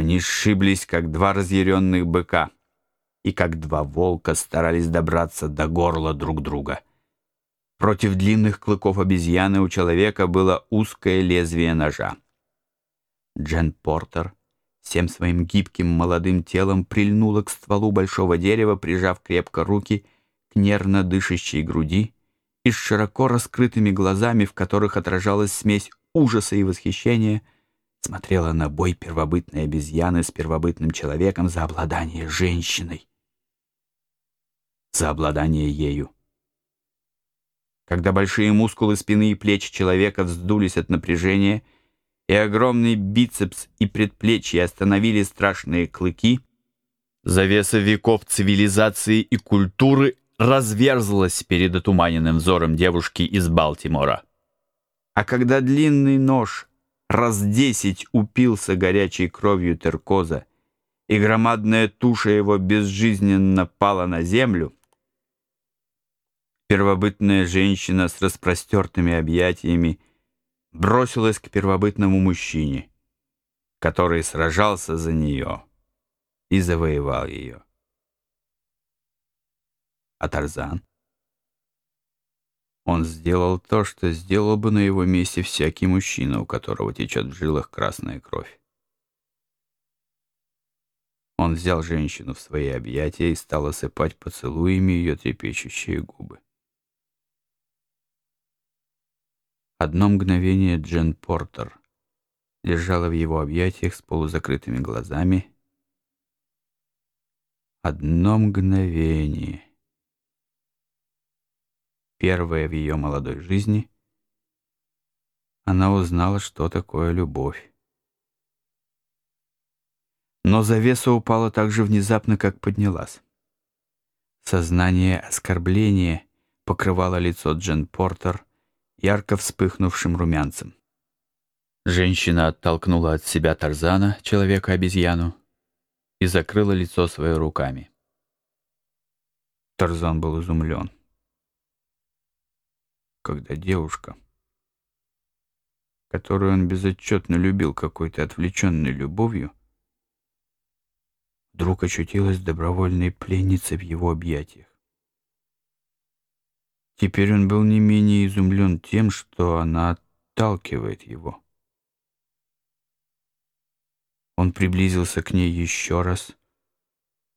Они сшиблись, как два разъяренных быка, и как два волка старались добраться до горла друг друга. Против длинных клыков обезьяны у человека было узкое лезвие ножа. Джен Портер всем своим гибким молодым телом прильнула к стволу большого дерева, прижав крепко руки к нервно дышащей груди и с широко раскрытыми глазами, в которых отражалась смесь ужаса и восхищения, смотрела на бой первобытной обезьяны с первобытным человеком за обладание женщиной, за обладание ею. Когда большие мускулы спины и плеч человека вздулись от напряжения, и огромный бицепс и предплечья остановили страшные клыки, завеса веков цивилизации и культуры разверзлась перед отуманенным взором девушки из Балтимора. А когда длинный нож раз десять упился горячей кровью теркоза, и громадная туша его безжизненно пала на землю, первобытная женщина с распростертыми объятиями бросилась к первобытному мужчине, который сражался за нее и завоевал ее. А Тарзан? Он сделал то, что сделал бы на его месте всякий мужчина, у которого течет в жилах красная кровь. Он взял женщину в свои объятия и стал осыпать поцелуями ее трепещущие губы. Одно мгновение Джен Портер лежала в его объятиях с полузакрытыми глазами. Одно мгновение — первое в ее молодой жизни, она узнала, что такое любовь. Но завеса упала так же внезапно, как поднялась. Сознание оскорбления покрывало лицо Джен Портер ярко вспыхнувшим румянцем. Женщина оттолкнула от себя Тарзана, человека-обезьяну, и закрыла лицо свое руками. Тарзан был изумлен когда девушка, которую он безотчетно любил какой-то отвлеченной любовью, вдруг очутилась добровольной пленницей в его объятиях. Теперь он был не менее изумлен тем, что она отталкивает его. Он приблизился к ней еще раз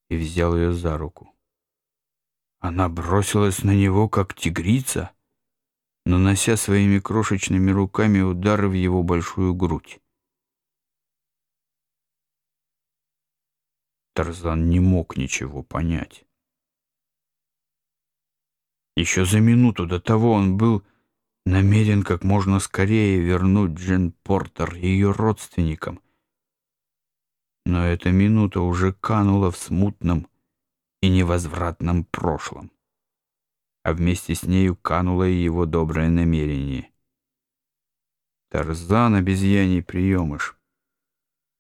и взял ее за руку. Она бросилась на него, как тигрица — нанося своими крошечными руками удары в его большую грудь. Тарзан не мог ничего понять. Еще за минуту до того он был намерен как можно скорее вернуть Джен Портер ее родственникам. Но эта минута уже канула в смутном и невозвратном прошлом а вместе с нею кануло и его доброе намерение. Тарзан, обезьяний приемыш,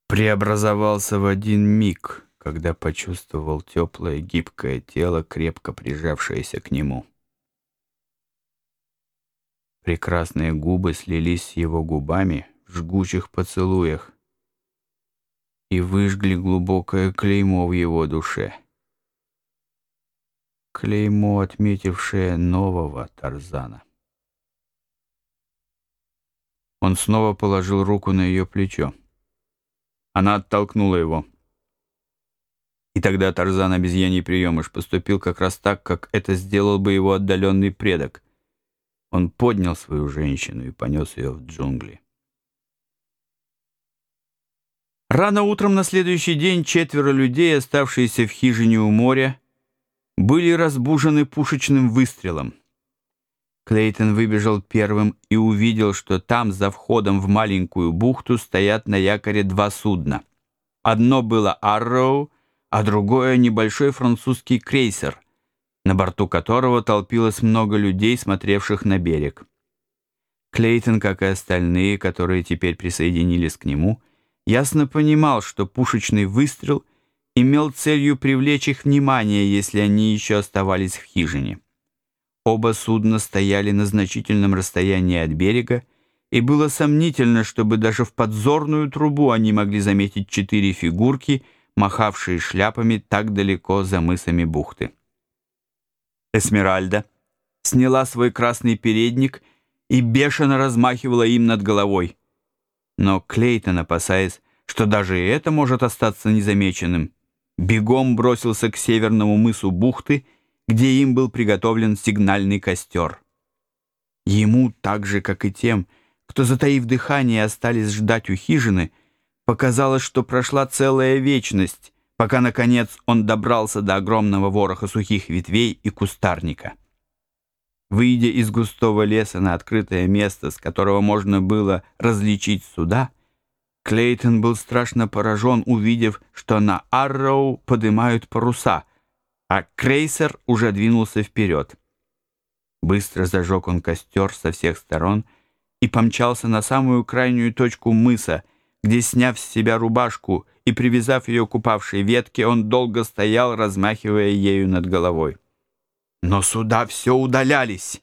преобразовался в один миг, когда почувствовал теплое гибкое тело, крепко прижавшееся к нему. Прекрасные губы слились с его губами в жгучих поцелуях и выжгли глубокое клеймо в его душе клеймо, отметившее нового Тарзана. Он снова положил руку на ее плечо. Она оттолкнула его. И тогда Тарзан обезьяний приемыш поступил как раз так, как это сделал бы его отдаленный предок. Он поднял свою женщину и понес ее в джунгли. Рано утром на следующий день четверо людей, оставшиеся в хижине у моря, были разбужены пушечным выстрелом. Клейтон выбежал первым и увидел, что там, за входом в маленькую бухту, стоят на якоре два судна. Одно было «Арроу», а другое — небольшой французский крейсер, на борту которого толпилось много людей, смотревших на берег. Клейтон, как и остальные, которые теперь присоединились к нему, ясно понимал, что пушечный выстрел — имел целью привлечь их внимание, если они еще оставались в хижине. Оба судна стояли на значительном расстоянии от берега и было сомнительно, чтобы даже в подзорную трубу они могли заметить четыре фигурки, махавшие шляпами так далеко за мысами бухты. Эсмеральда сняла свой красный передник и бешено размахивала им над головой. Но Клейтон, опасаясь, что даже это может остаться незамеченным, бегом бросился к северному мысу бухты, где им был приготовлен сигнальный костер. Ему, так же, как и тем, кто, затаив дыхание, остались ждать у хижины, показалось, что прошла целая вечность, пока, наконец, он добрался до огромного вороха сухих ветвей и кустарника. Выйдя из густого леса на открытое место, с которого можно было различить суда, Клейтон был страшно поражен, увидев, что на Арроу поднимают паруса, а крейсер уже двинулся вперед. Быстро зажег он костер со всех сторон — и помчался на самую крайнюю точку мыса, где, сняв с себя рубашку и привязав ее к упавшей ветке, он долго стоял, размахивая ею над головой. Но суда все удалялись,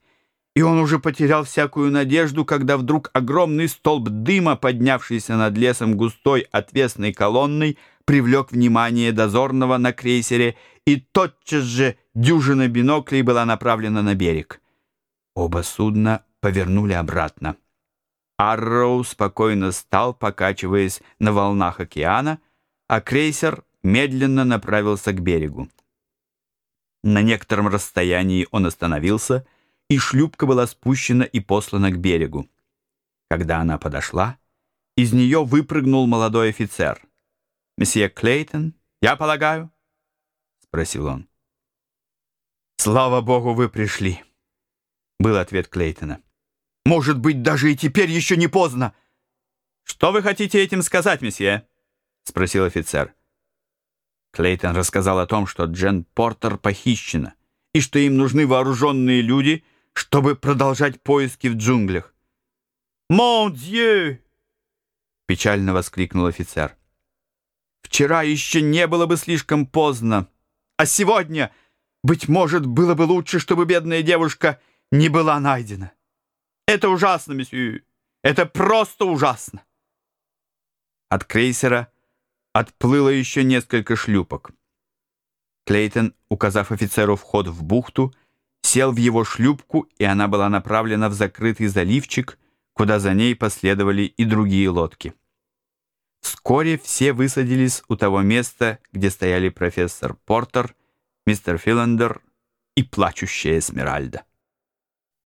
и он уже потерял всякую надежду, когда вдруг огромный столб дыма, поднявшийся над лесом густой отвесной колонной, привлек внимание дозорного на крейсере, и тотчас же дюжина биноклей была направлена на берег. Оба судна повернули обратно. Арроу спокойно стал, покачиваясь на волнах океана, а крейсер медленно направился к берегу. На некотором расстоянии он остановился, шлюпка была спущена и послана к берегу. Когда она подошла, из нее выпрыгнул молодой офицер. «Месье Клейтон, я полагаю?» — спросил он. «Слава Богу, вы пришли!» — был ответ Клейтона. Может быть, даже и теперь еще не поздно. Что вы хотите этим сказать, месье? Спросил офицер. Клейтон рассказал о том, что Джен Портер похищена, и что им нужны вооруженные люди, чтобы продолжать поиски в джунглях. «Мон дье!» — печально воскликнул офицер. «Вчера еще не было бы слишком поздно, а сегодня, быть может, было бы лучше, чтобы бедная девушка не была найдена». Это ужасно, месье. Это просто ужасно. От крейсера отплыло еще несколько шлюпок. Клейтон, указав офицеру вход в бухту, сел в его шлюпку, и она была направлена в закрытый заливчик, куда за ней последовали и другие лодки. Вскоре все высадились у того места, где стояли профессор Портер, мистер Филандер и плачущая Эсмеральда.